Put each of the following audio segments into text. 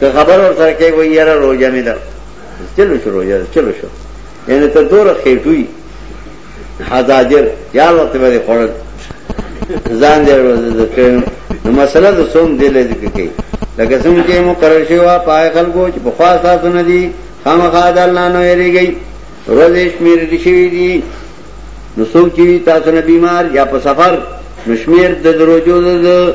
که خبر ور سره کوي وای یاره روزه مې ده چلو شو روزه ده چلو شو یعنی ته دوره خېټوي حزاجر یا وخت به خورل ځان دې روزه ده کړو نو مسله د سوم دې لې ذکر کوي لکه څنګه چې مقرر شوی وا پای خلکو چې په خاص تاسو نه دي خامخا د الله نه یریږي روزه شمیر دي شي دي نو څوک چې تاسو نه بیمار یا په سفر نو شمیر د دروجو د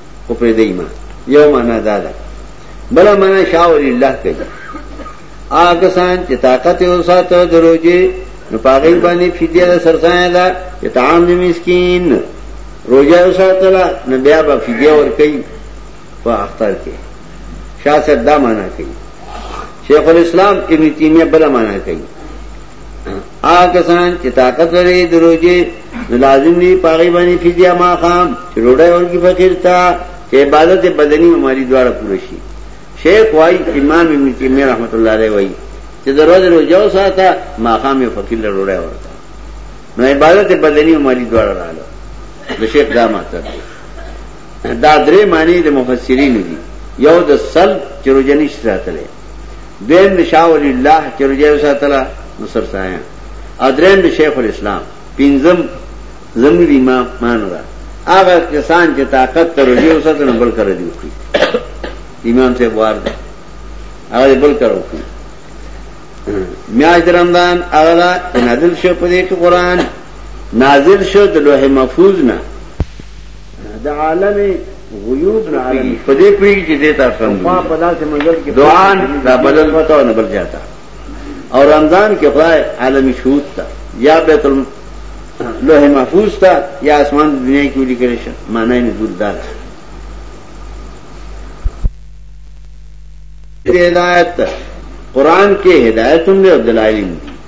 خو پرې دی ما یو معنا دا ده بل معنا شاه ولی الله کوي هغه سان چې طاقت او ساتو دروځي نو پاګل باندې فدیه ده سرسایه ده چې طعام دې مسكين روزه او ساتلا نو بیا به فدیه ور کوي په اختر کې شاه صاحب دا معنا کوي شیخ الاسلام ابن تیمیه بل معنا کوي آکه سان چې طاقت لري دروځي لازم دي پاغي باندې فدیا ما خام چې روډه ورکی فقیر تا چې عبادت بدني او مالی دواړه پوره شي شیخ وای امام ابن تیمیه رحمت الله علیه وای چې دروځي روځو ساته ما خام یو فقیر له روډه ورته نو عبادت بدني او مالی دواړه رااله د شیخ دا مطلب دا درې معنی د مفسرین دي یو د سل چې روزنی شته دین د شاه ولی الله چې رجای ساتله نو سرسایه ادرین د شیخ الاسلام پنځم زموږ امام مان را هغه کسان چې طاقت تر رجای ساتنه بل کړی دی امام سے بوار دی هغه بل کړو میاش د رمضان هغه نازل شو په دې کې قران نازل شو د لوح محفوظ نه د عالم غیوب نه عالم په دې پوری چې دې تاسو هم په پداسې منځل کې دعا دا بدل وته نه بل جاتا او رمضان کې خدای عالم شهود تا یا بیت لوح محفوظ تا یا اسمان دنیا کې ولي کړی شه معنی نه دور دار هدایت قرآن کې هدایت هم له دلایل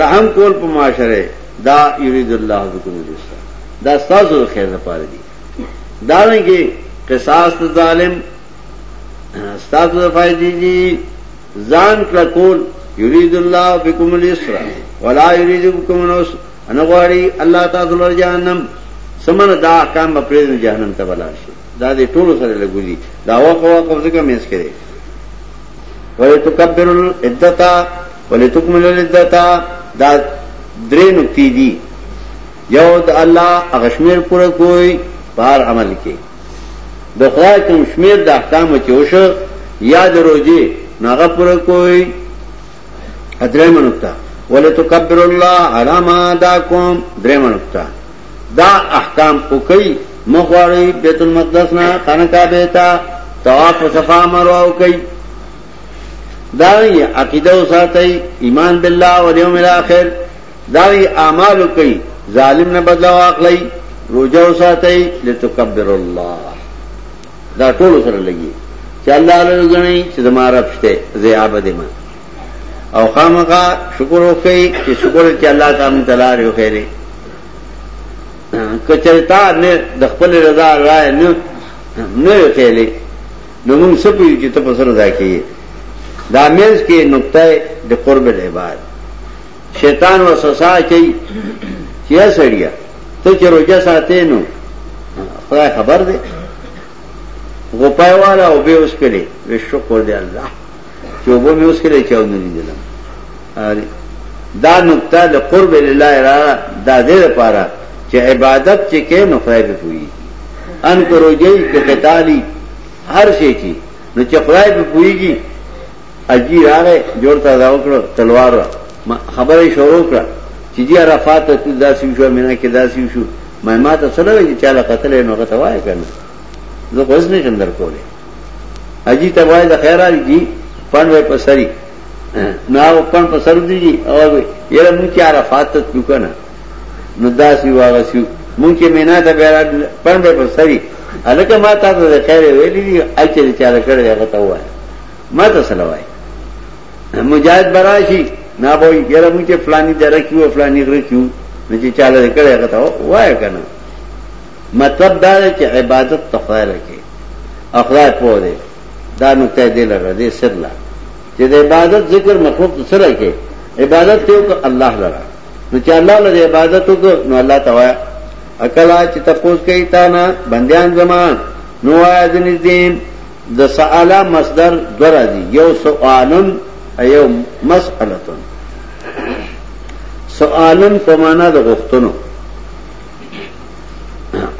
رحم کول په معاشره دا یرید الله بكم اليسر دا تاسو د خیر لپاره دي دا نه کې قصاص ظالم تاسو د فائدې دي ځان کړه کول یرید الله بكم اليسر ولا یرید بكم العسر ان غواړي الله تعالی له جهنم سمن دا احکام په پرېز جهنم ته بلار شي دا دې ټول سره لګولي دا وقوه قبضه کوي مېس کړي ولتکبر العدتا ولتکمل العدتا دا درې نقطې دي یو د الله اغشمیر پوره کوی بار عمل کې د خدای کوم شمیر د احکام چې وشو یا د روزي ناغه پوره کوی درې نقطه ولتکبر الله علامه داکم درې نقطه دا احکام وکي مغواړي بیت المقدس نه خانه کعبه ته طواف صفا مروه وکي دا یې عقیده وساتي ایمان بالله او یوم الاخر دا یې اعمال وکي ظالم نه بدلا واخلي روزه وساتي لتکبر الله دا ټول سره لګي چې الله له غني چې زما رب شته زیاب دې ما او خامخا شکر وکړئ چې شکر چې الله تعالی موږ ته لار یو خیره کچرتا نه د خپل رضا رائے نه نه خیره نو موږ سپیو چې ته په سر رضا کیږي دا مېز کې نقطه د قرب العباد شیطان وسوسه کوي چې سړیا ته چې روزه ساتې نو خدای خبر دی غوپای والا او به اوس کړي وشکر دی الله چې وبو مې اوس کړی چې او نه لیدلم دا نقطه د قرب لله را دا دې لپاره چې عبادت چې کې نو خدای په پوي ان کروږي چې قتالي هر شي چې نو چې خدای په پويږي اجي راغې جوړ تا دا وکړو تلوار خبرې شروع کړه چې جی عرفات ته داسې شو مینا کې داسې شو مې ما ته سره وی چې چاله قتل نو غته وای کنه زه غوښنه شندر کوله اجی ته وای د خیر علی جی پن وای په سری نه او پن په سر دی جی او یره مونږ کې عرفات ته تلو کنه نو داسې واغسیو مونږ کې مینا ته بیا پن وای په سری الکه ما تا ته د خیر ویلې دي اچې چا کړې هغه ته وای ما ته سره وای مجاهد براشي نه وای یره مونږ کې فلانی درکیو فلانی غره کیو نو چې چاله کړې هغه ته وای کنه مطلب دا دی چې عبادت ته خدای لکه او خدای په دې دا نو ته دې لره دې سر لا چې د عبادت ذکر مخلوق سره کې عبادت ته کو الله لره نو چې الله لره عبادت کو نو الله تعالی اکلا چې تاسو کوي تا نه بنديان زمان نو آیا د نږدې د سوالا مصدر درا دي یو سوالن ایو مسئلتن سوالن په معنا د غختنو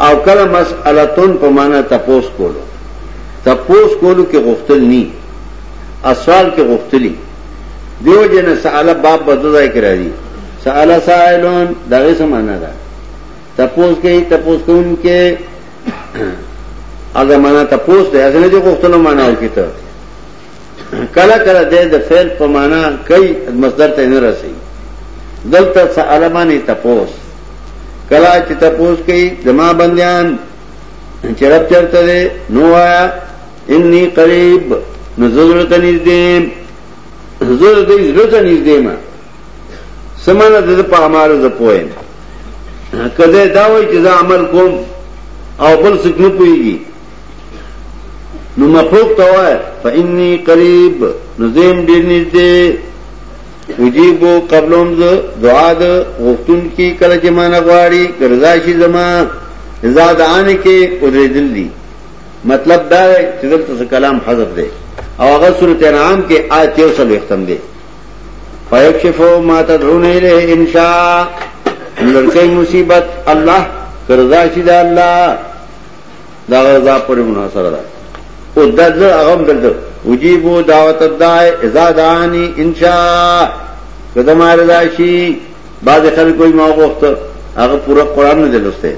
او کله مسالتون په معنا تپوس کولو تپوس کولو کې غختل ني اسوال کې غختلي دیو جن ساله باب بدلای کرا دي ساله سائلون دغه سمانه ده تپوس کې تپوس کوم کې اګه معنا تپوس ده هغه نه جو غختلو معنا وکړه کله کله دې د فعل په معنا کوي مصدر ته نه رسي دلته سوال باندې تپوس کله چې تپوس کوي زما بنديان چې رب چرته دې نو آیا انی قریب نزور ته نږدې زور دې زړه ته نږدې ما سمانه دې په امر ز پوهه کله دا وایي چې زه عمل کوم او بل څه نه پويږي نو مخلوق ته وای فإني قریب نو زم ډیر نږدې وجيبو قبلهم ز دعا د غوښتون کی کله چې مان غواړي ګرځا شي زما زاد ان کې اورې دلی مطلب دا دی چې دلته کلام حذف دی او هغه سورته انعام کې آیت یو سل ختم دی فیکشفو ما تدعون الیه ان شاء لړکې مصیبت الله کرزا شي دا الله دا غرضا پر منحصر ده او دا زه اغم دلته وجيبو دعوت الدای اذا دعانی ان شاء قدم رضا شي بعض خلک کوئی ما وخت هغه پورا قران نه دلسته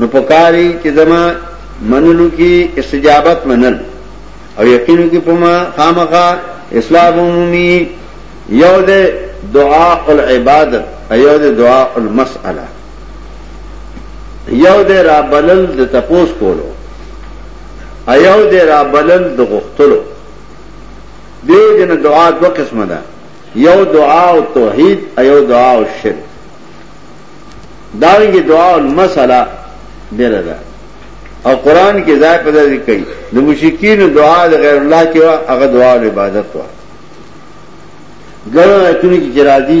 نو پکاري چې زما منلو کې استجابت منل او یقینو کې پما خامخا اسلام عمومي یو د دعا العبادت ایو د دعا المسأله یو دې را بلل د تپوس کولو ایو دې را بلل د غختلو دې جن دعا دو قسم ده یو دعا او توحید ایو دعا او شرک داویږي دعا او مسله ډیر ده او قران کې ځای په ځای کوي د مشکین دعا د غیر الله کې هغه دعا او عبادت وا ګرځي چې راځي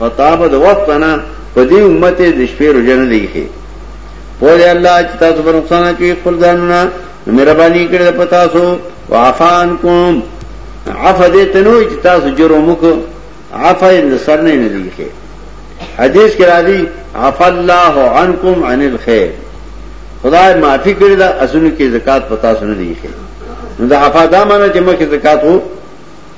خطاب د وخت نه په دې امت د شپې روزه نه دی ښه په دې الله چې تاسو په نقصان کې خپل ځانونه مهرباني کړې په تاسو وعفان کوم عفا دې ته نوې چې تاسو جرم وکړو عفا یې سر نه نه دی ښه حدیث کې راځي عفا الله عنکم عن الخير خدای معافي کړې دا اسونو کې زکات پتا سن دی ښه نو دا عفا دا معنی چې مکه زکات وو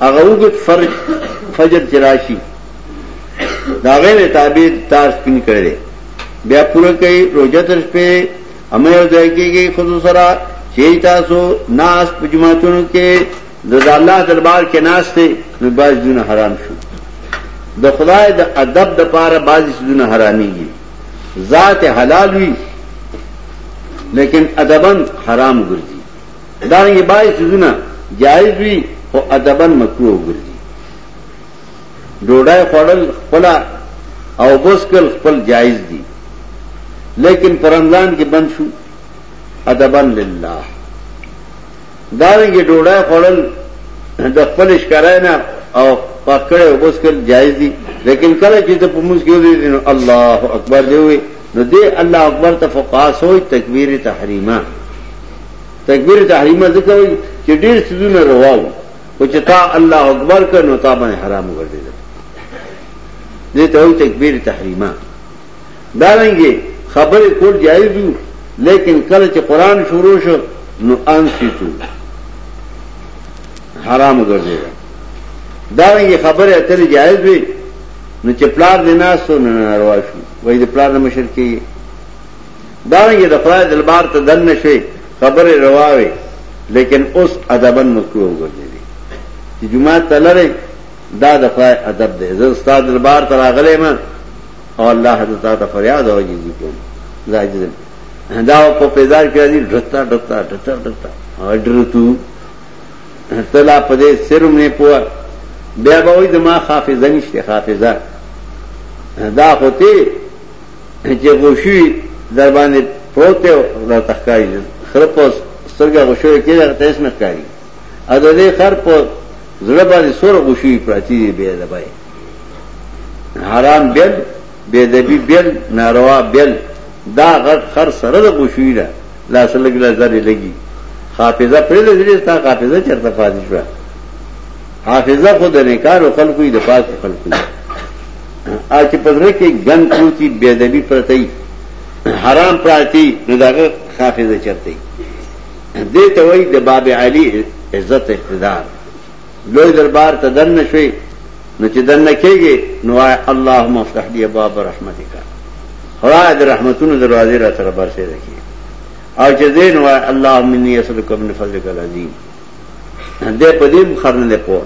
هغه وګت فرج فجر چې راشي دا غیر تابع تار سپین کړي بیا پوره کوي روزه تر شپې امه یو ځای کېږي خود سره چې تاسو ناس په جماعتونو کې د الله دربار کې ناس ته نو باز دونه حرام شو د خدای د ادب د پاره باز دونه حراميږي ذات حلال وي لیکن ادبن حرام ګرځي دارنګه باید سیزونه جایز وي خو ادبا مکروه وګرځي ډوډۍ خوړل خپل او بوسکل خپل جایز دي لیکن پر رمضان کې بند شو ادبا لله دارنګه ډوډۍ خوړل د خپل ښکارای نه او پکړه او بوسکل جایز دي لیکن کله چې ته په موږ کې وې نو الله اکبر دی وې نو دې الله اکبر ته فقاس وې تکبیر تحریمه تکبیر تحریمه ذکر وی چې ډیر سيزونه رواو او چې تا الله اکبر کړو تا باندې حرام وګرځي دې ته وی تکبیر تحریمه دا رنګي خبرې کول جایز دي لیکن کله چې قران شروع شو نو ان سیتو حرام وګرځي دا رنګي خبره اتل جایز وي نو چې پلار دیناسو نه ناروا شو وای دې پلار نه مشرکی دارنګه د خدای دلبار ته دن نشوي خبره رواوي لیکن اوس ادبا مکروه وګرځي چې جمعه تلره دا د خدای ادب دی زه استاد دلبار ته راغلی ما او الله حضرت ته فریاد او جزي کوم زاجز دا په پیدار کې دي ډتا ډتا ډتا ډتا اډر تو تلا په دې سرم نه پوه بیا به وي د ما حافظه نشته حافظه دا هوته چې غوشوي در باندې پروت دی را تخکاری خره په سترګه غوشوي کې هغه تیس نه ښکاری ا د دې خر په زړه باندې سور غوشوي پراتی دی به ادب حرام بل بے دبی بل ناروا بل دا غټ خر سره د غوشوي دا لا سلګ لا زری لګي حافظه پرې لري تا حافظه چرته فاضل شو حافظه خود نه کار خلکو د پاک خلکو او چې په زړه کې ګن پروتي بې ادبي پرته وي حرام پراتی نو دغه حافظه چرته دې ته وایي د باب علي عزت اقتدار لوی دربار ته دن شوي نو چې دن کېږي نو اللهم افتح لي باب رحمتک خدای د رحمتونو دروازې را تر برسه راکړي او چې دین و الله مني اسلکم من فضلک العظیم دې په دې مخرنه پوه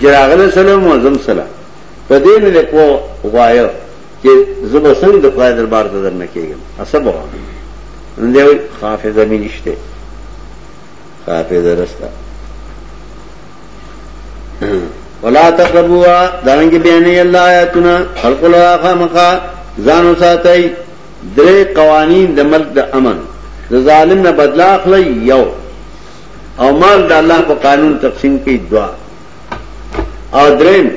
چې راغله سلام معظم سلام په دې مې له کو غوايو چې زب سنگ د خدای دربار ته درنه کېږم اسب واه نو دی حافظه مې نشته حافظه رستا ولا تقربوا دانګ بیان الله آیاتنا خلق لا خامقا ځانو ساتي درې قوانین د ملک د امن د ظالم نه بدلا اخلي یو او مال د الله په قانون تقسیم کوي دوا او دریم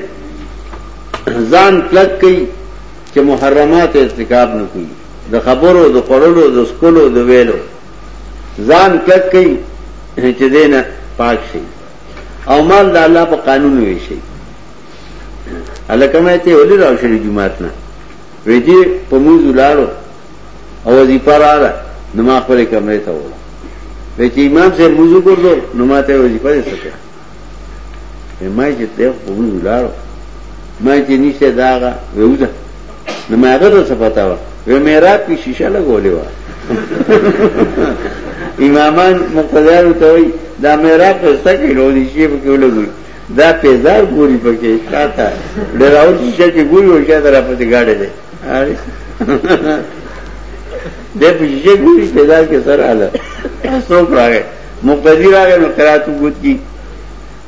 ځان کلک کوي چې محرمات ارتکاب نه کوي د خبرو د قرلو د سکولو د ویلو ځان کلک کوي چې دینه پاک شي او مال د الله په قانون وي شي الکه مې ته ولې راو شری جمعات نه وې دې په موږ لاړو او وظیفه رااله نو ما خپل کمرې ته وړه وی چې امام صاحب موضوع ګرځو نو ما ته وظیفه دې څه کړه ما چې ته په موضوع لاړو ما چې نشته داغه وېوځه نو ما هغه ته پتا و وی مې رات په شیشه لګولې و امامان مقتدیان ته وی دا مې رات په ستکې نو دې شی په کې ولګول دا پیزار ګوري پکې شاته ډراو شي چې ګوري او شاته را پاتې گاډي ده اره دې په یوه ګوري پیدا کې سره اله تاسو راغې مقتدی راغې نو قرات وګت کی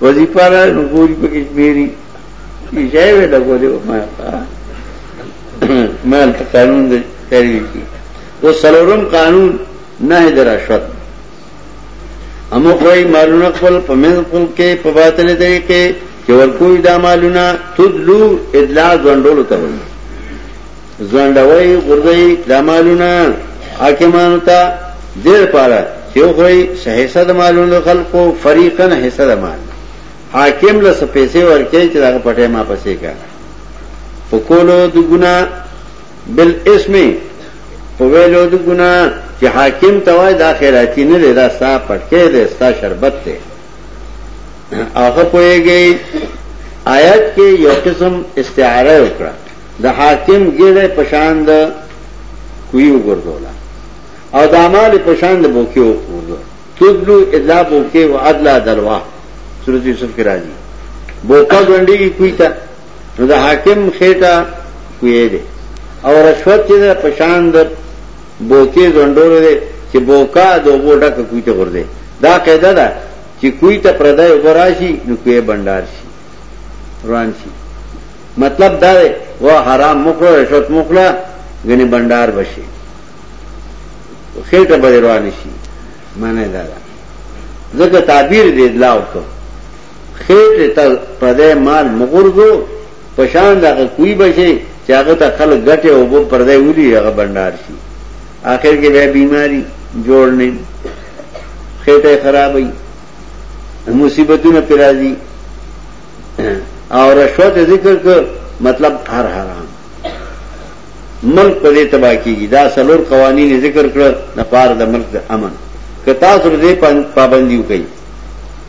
وظیفه را نو ګوري په کې میری یې وې دا ګوري ما مال قانون دې کوي او سلورم قانون نه درا شوت امو کوئی مالونه خپل په من خپل کې په باطل طریقې چې ورکوي دا مالونه تدلو ادلا ځندولو ته وایي ځندوي غردي دا مالونه حاکمانو ته ډېر پاره چې خوې حصہ د مالونو خلکو فریقا حصہ د مال حاکم له سپېسې ورکې چې دا پټه ما پسې کا په کولو د ګنا بل اسم په ویلو د ګنا چې حاکم توای دا خیراتی نه دی دا ستا پټکې دی ستا شربت دی هغه پوهیږي آیات کې یو قسم استعاره وکړه د حاکم ګیره پشان د کوی وګرځولا او د اعمال پشان د بوکي وګرځو تدلو الا بوکي او ادلا دلوا سورۃ یوسف کې راځي بوکا غونډي کوی ته نو د حاکم خېټه کوی دی او رشوت چې د پشان د بوکې زونډور دی چې بوکا د وبو ډکه کوی ته ورده دا قاعده ده چې کوی ته پردای وبراشي نو کوی بندار شي روان شي مطلب دا دی و حرام مخړه رشوت مخړه غني بندار بشي خېټه به روان شي معنی دا ده ځکه تعبیر دې ادلاو کو خېټې ته پردی مال مه غورځو، په شان د هغه کوی به شې چې هغه ته خلک ګټې او اوبه پردی ولي هغه بنډار شي اخر کې بیا بیماري، جوړ نیم، خېټه یې خرابوي، مصیبتونه پرې راځي او رشوت یې ذکر کړ مطلب هر حرام ملک په دې تباہ کیږي دا سلور قوانین ذکر کړ د پاره د ملک د امن که تاسو دې پابندي وکړئ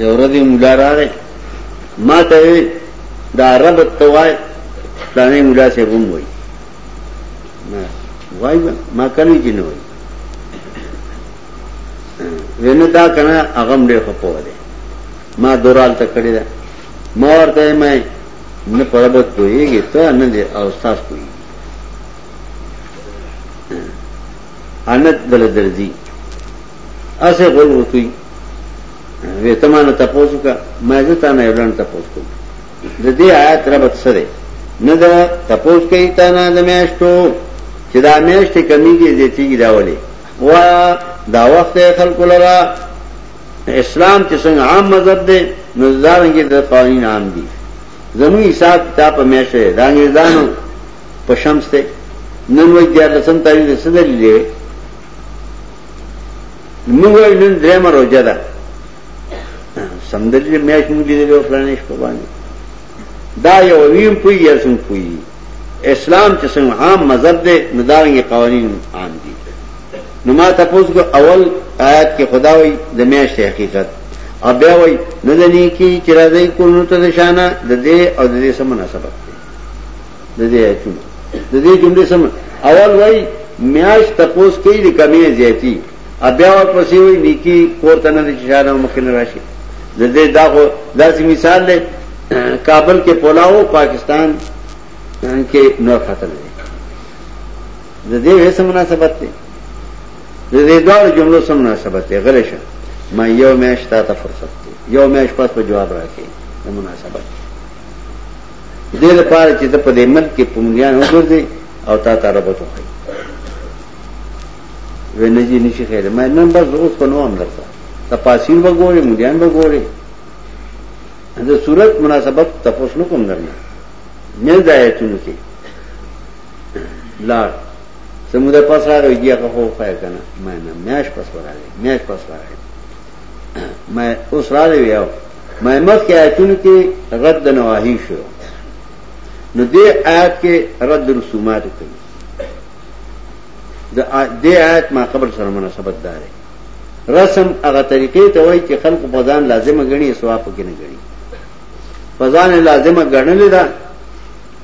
یو ورځ مولا راغی ما ته دا رب ته وای پلانې مولا سه هم وای وای ما کلی کې نه وای ونه دا کنه هغه مډه خپو ده ما دورال ته کړی ده ما ورته مې نه پربت کویږي ته نه دې او تاسو کوی انت دل درځي اسه غول وتوي وې ته مانه تاسو کا ما زه تا نه یو لړن تاسو کوم د دې آیات ربط سره نه دا تاسو کوي تا نه د میاشتو چې دا میاشتې کمیږي دې تیږي داولې وا دا وخت خلق لرا اسلام چې څنګه عام مذهب دی نو ځانګړي د قوانین عام دي زموږ حساب کتاب په میشه د انګریزانو په شمس ته نن وځي د سم تاریخ سره لري موږ وایو نن درېمه روژه ده سمدلې میاش موږ دې له پلانې شپه باندې دا یو ویم پوی یا سم پوی اسلام چې څنګه عام مذهب دی نو دا یې قوانین عام دي نو ما تاسو کو اول آیات کې خدا وایي د میاش حقیقت او بیا وایي نه دني کې چې راځي کولو ته نشانه د دې او د دې سم مناسبت د دې ایتونه د دې جملې سم اول وای میاش تپوس کوي د کمی زیاتی بیا ورپسې وای نیکی کور ته نه دي چاره مخ نه راشي د دې دا خو داسې مثال دی کابل کې پولاو پاکستان کې نور خطر دی د دې وسه مناسبت دی د دې دوه جملو سم مناسبت دی غلې شه ما یو میاش تا ته فرصت دی یو میاش پس په جواب راکې د مناسبت دې لپاره چې ته په دې ملک کې پملیان وګرځې او تا ته ربط وکړي وینه جی نشي خیر مې نن بس اوس په نو هم لرته تفاصیل وګورې مليان وګورې د صورت مناسبت تفوس نو کوم درنه مې ځایتونو کې لار سموده پاس راغی هغه خو فائدہ نه مې نه مېش پاس راغی مېش پاس راغی میں اس را دے ویاو میں مخ کے آیتون کے رد نواہی شو نو دے آیت کے رد رسومات کی دے آیت ما قبل سره مناسبت دارے رسم هغه طریقې ته وای چې خلق په ځان لازمه غني ثواب پکې نه غني په ځان لازمه غنل ده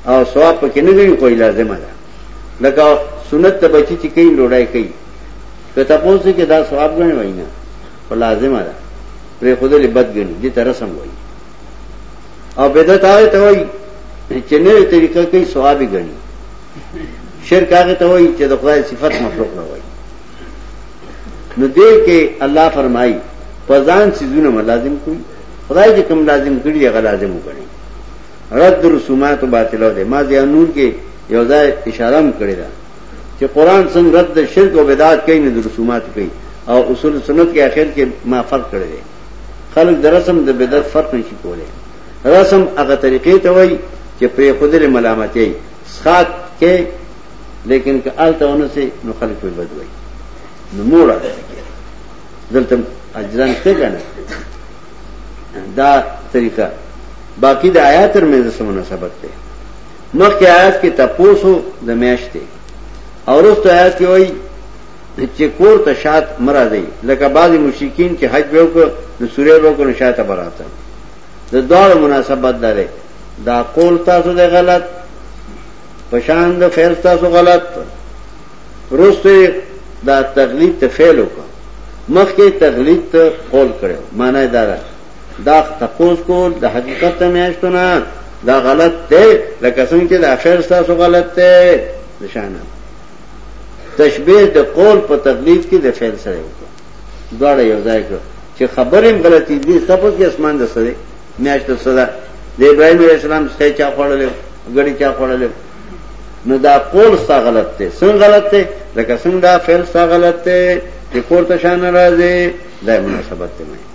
او ثواب پکې نه غني کوئی لازمه ده لکه سنت ته بچی چې کین ډوډۍ کوي که تاسو کې دا ثواب غنی وای نه په لازمه ده پرې خدای له بد غنی دي تر سم وای او بدعت هغه ته وای چې نوې طریقه کوي ثواب غنی شرک هغه ته وای چې د خدای صفت مخلوق نه وای نو دې کې الله فرمایي پزان سيزونه ملازم کوي خدای چې کوم لازم کړی هغه لازم وکړي رد رسومات باطلو دي ما دې نور کې یو ځای اشاره هم کړی دا چې قران څنګه رد د شرک او بدعات کوي نه د رسومات کوي او اصول سنت کې اخر کې ما فرق کړی دی خلک د رسم د بدعت فرق نشي کولای رسم هغه طریقې ته وایي چې پرې خودل ملامتې سخات کې لیکن که آلته ونه سي نو خلک په بد وایي نو مور راځي دلته اجزان څه کنه دا طریقہ باقی د آیات تر مې زمونه ثبت ده مخکې آیات کې تپوسو د میاشتې او وروسته آیات کې وایي چې کور ته شات مرادي لکه بعضی مشرکین چې حج به وکړ نو سوره به وکړ شاته براته د دوه مناسبت لري دا قول تاسو د غلط پشان د فعل تاسو غلط روسته دا تقلید ته فعل وکړ مخکې تقلید ته قول کړو معنی دا ده دا تپوس کول د حقیقت ته میاشتو نه دا غلط دی لکه څنګه چې د اخر تاسو غلط دی نشانه تشبیه د قول په تقلید کې د فعل سره وکړه دواړه یو ځای کړ چې خبرې غلطي دي تاسو کې اسمان د سره میاشتو سره د ابراهيم عليه السلام څخه چا خوړل غړي چا خوړل نو دا قول ستا غلط دی څنګه غلط دی لکه څنګه دا فعل ستا غلط دی چې کوړه شان راځي دا مناسبت دی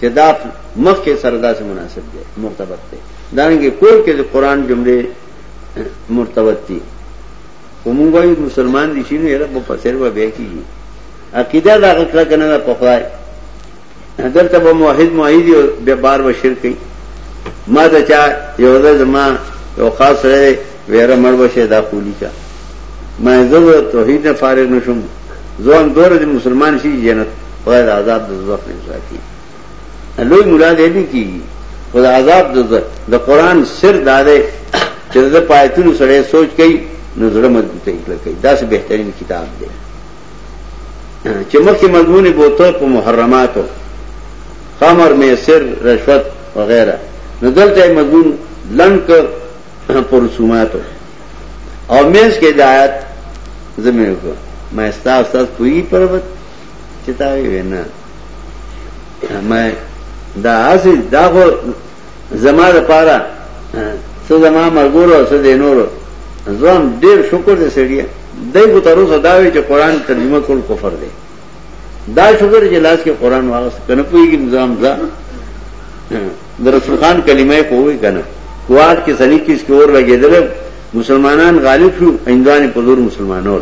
چې دا مخ کې سره داسې مناسب دی مرتبط دی دا رنګه کول کې د قران جمله مرتبط دي کوم وایي مسلمان دي شنو یره په فسر و بیا کیږي عقیده دا غکړه کنه په خدای دلته به موحد موحد به بار و شرک کوي ما ته چا یو ځل زما یو خاص رہے ویره مړ بشه دا کولی کا ما زه توحید نه فارغ نشم ځوان دور د مسلمان شي جنت خدای د عذاب د دوزخ نه ساتي لوی مولا دې نه کیږي خدای عذاب د دوزخ د قران سر داده چې د پایتونو سره سوچ کوي نو زړه مضبوطه کړي دا څه بهترین کتاب دی چې مخکې مضمون بوته په محرماتو خمر می سر رشوت وغیرہ نو دلته مضمون لنک پر رسوماتو او مېز کې د آیات زمې وکړه ما استاد استاد پوری پربت چې تا وی نه ما دا اسی دا خو زما د پاره څه زما مرګورو څه دینورو ځوان ډیر شکر دې سړی دای په تر اوسه دا وی چې قران ترجمه کول کفر دی دا شکر چې لاس کې قران واغس کنه پویږي نظام ځا در رسول خان کلمه کوی کنه کوار کې سړی کیس کې اور لګیدل مسلمانان غالب شو اندوان په زور مسلمانانو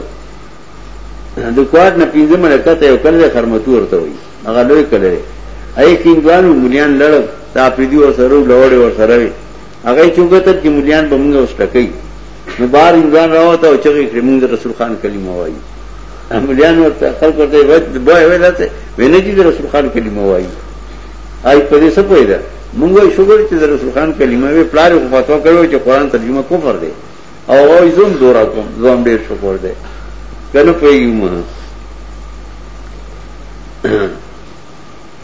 د کوارټ نه پینځه مړه کته یو کله خرمتو ورته وي هغه لوی کله دی اې کیندوانو مليان لړ دا پریدي ور سره لوړ ور سره وي هغه چوغته چې مليان به موږ وسټکې نو بار انګان راوته او چغې کړې موږ رسول خان کلمه وایي مليان ورته خلک ورته وځ دوه ویلاته وینې چې رسول خان کلمه وایي آی په دې څه پوهیدا موږ شوګر چې رسول خان کلمه وی پلار خو فتوا کړو چې قران ترجمه کوفر دی او وای زوم دورا کوم زوم ډیر شکر دی کنه پویږي مو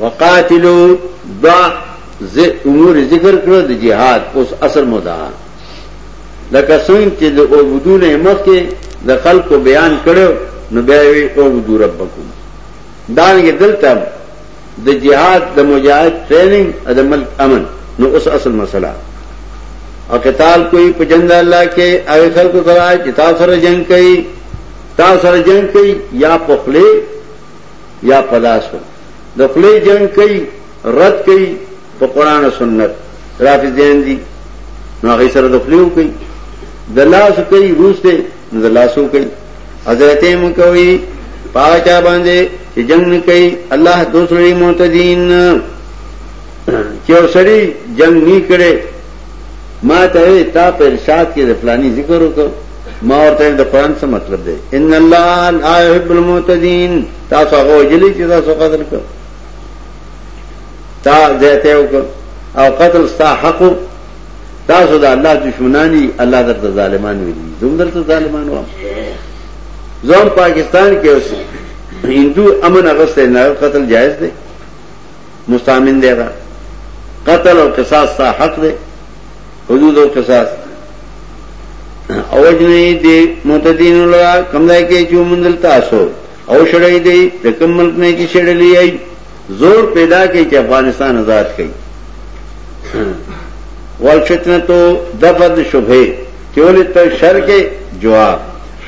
وقاتلو دا امور ذکر کړو د جهاد اوس اصل مدا لکه څنګه چې د عبودو نه مخ کې د خلکو بیان کړو نو بیا وی او دو ربکم دانګه دلته د جهاد د مجاهد ټریننګ او د ملک امن نو اوس اصل مسله او قتال کوئی په جند الله کې هغه خلکو سره چې تاسو سره جنگ کوي تاسو سره جنگ کوي یا په خله یا په لاس د خله جنگ کوي رد کوي په قران او سنت رافضین دي نو هغه سره د خله کوي د لاس کوي روس ته ځلاسو کوي حضرت مو کوي پاچا باندې چې جنگ نه کوي الله دوسري معتدين چې اوسري جنگ نه کړي ما ته تا په ارشاد کې د فلاني ذکر وکړ ما ورته د قران څه مطلب دی ان الله لا يحب المعتدين تاسو هغه جلی چې تاسو قتل کړ تا زیته وکړ او قتل ستا حق تاسو د الله دشمنان یې الله درته ظالمان ویلي زوم درته ظالمان و زوم پاکستان کې اوس هندو امن اغسته نه قتل جائز دی مستامن دی دا قتل او قصاص تا حق دی حدود او قصاص اوج نه دی متدین الله کمزای کې چې مندل تاسو او شړې دی د کوم ملک نه کې شړلې ای زور پیدا کړي چې افغانستان آزاد کړي والفتنه تو دفد شبهه چې ولې ته شر کې جواب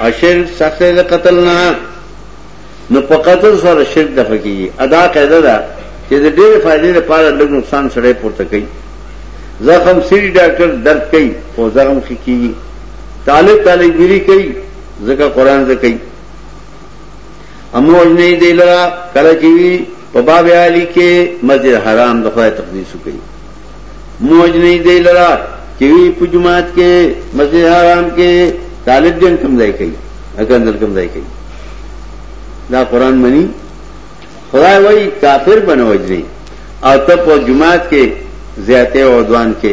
اشر سخت د قتل نه نو په قتل سره شرک دفع کیږي ادا قاعده ده چې د ډېر فائدې لپاره لږ نقصان سره پورته کوي زخم سری ډاکټر درد کوي او زخم خکېږي طالب طالب ګری کوي ځکه قران زکه کوي امو وجنه دی لرا کله چې وی په باب عالی کې مسجد حرام د خدای تقدیس کوي مو وجنه دی لرا چې وی په جمعات کې مسجد حرام کې طالب جن کم ځای کوي اګندل کم ځای کوي دا قران منی خدای وای کافر بنوجنی او ته په جمعات کې زیاته او دوان کې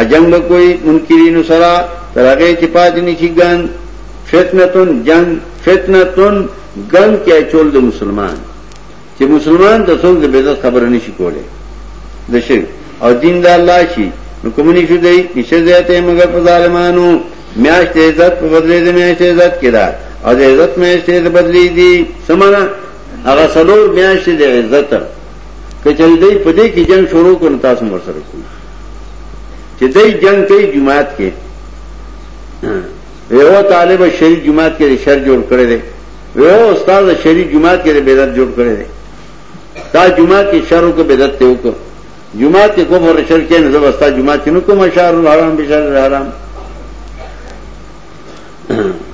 اجنګ کوئی منکرینو سرا ترغه چې پات نشي ګان فتنتون جنگ فتنتون ګن کې چول د مسلمان چې مسلمان د څوک د بدعت خبره نشي کوله د شرک او دین د الله شي نو کوم نه شو دی نشه زیاته مگر په ظالمانو میاش ته عزت په بدلې دې میاش ته عزت کړه او د عزت میاش ته بدلې دي سمانا هغه سلور میاش ته عزت کچې دې په دې کې جنگ شروع کړ تاسو مرسته کوئ چې دای جنگ کوي جماعت کې یو طالب شریف جماعت کې شر جوړ کړی دی یو استاد شریف جماعت کې بدعت جوړ کړی دی دا جماعت کې شر او کې بدعت ته وکړ جماعت کې کوم ور شر کې نه زبستا جماعت کې نو کوم شر الحرام بشر الحرام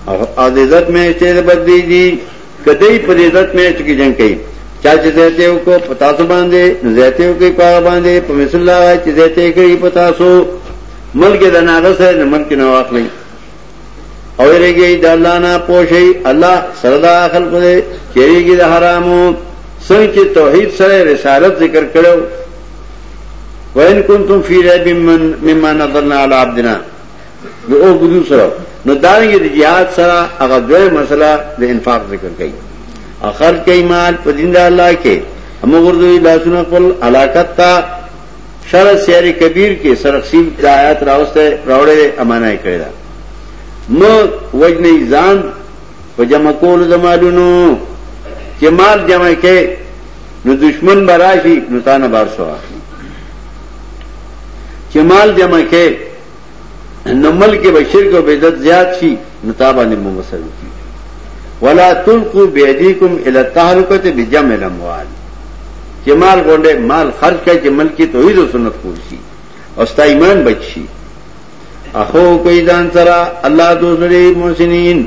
او عزت مې چې بد دي کدی په دې عزت میچ کې جنگ کوي چا چې زیاته یو کو پتا سو باندې زیاته یو کوي پاغه باندې په مثل الله چې زیاته کوي پتا سو ملک د ناغه سره نه ملک نه واخلي او یریږي د الله نه پوښي الله سره د خلق دې چیرېږي د حرامو څنګه چې توحید سره رسالت ذکر کړو وین کنتم فی ریب مما نظرنا علی عبدنا د او بدو سره نو دارنګ د جهاد سره هغه دوه مسله د انفاق ذکر کړي اخر کوي مال په دین د الله کې هم ورځي لاسونه خپل علاقت تا شر سیر کبیر کې سرخسیب د آیات راوسته راوړې امانه کړی دا نو وجنې ځان په جمع کول د مالونو چې مال جمع کې نو دشمن براشي نو تانه بار سو اخلي چې مال جمع کې نو ملک به شرک او بدعت زیات شي نو تابانه مو مسلو کی ولا تلقوا بيديكم الى التهلكه بجمع الاموال چې مال غونډه مال خرج کړي چې ملک توحید او سنت پور شي او ستا ایمان بچ شي اخو کوي ځان سره الله دوزري محسنین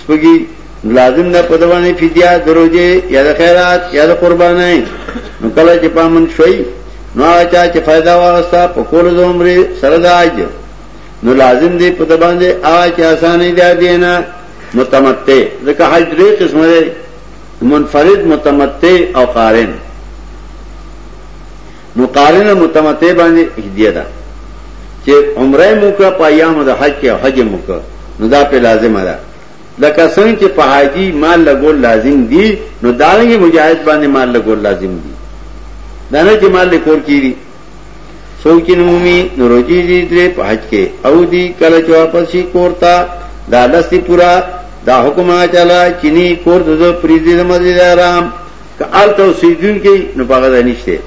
سپګي لازم نه پدوانه فدیا دروځي یا د خیرات یا د قربانه نو کله چې پامن شوي نو اچا چې फायदा واغستا په کول د عمره سره داج نو لازم دی په دباندې اوا چې اسانه دی دینه متمتع ځکه حج درې قسمه دی منفرد متمتع او قارن نو قارن متمتع باندې هدیه ده چې عمره مو کا پایامو د حج کې حج مو کا نو دا په لازمه ده لکه څنګه چې په حاجی مال لګول لازم دي نو دا یې مجاهد باندې مال لګول لازم دي دا نه چې مال لکور کیږي څوک نومي نو روجي دي درې په حج کې او دي کله چې واپس شي کورتا دا لستی پورا دا حکم چلا چینی کور د پریزی د مسجد حرام که آلته اوسیدون کې نو پاګه ده نشته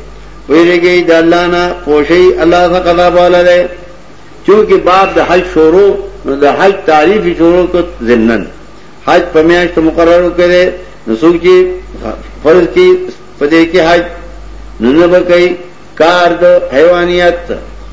ویریږي د الله نه پوشي الله څخه قضا بالا ده چونکه باب د حج شروع نو د حج تعریف شروع کو ضمنن حج په میاشت مقرره کړي نو څوک چې فرض کې پدې کې حج نو نه وکړي کار د حیوانیت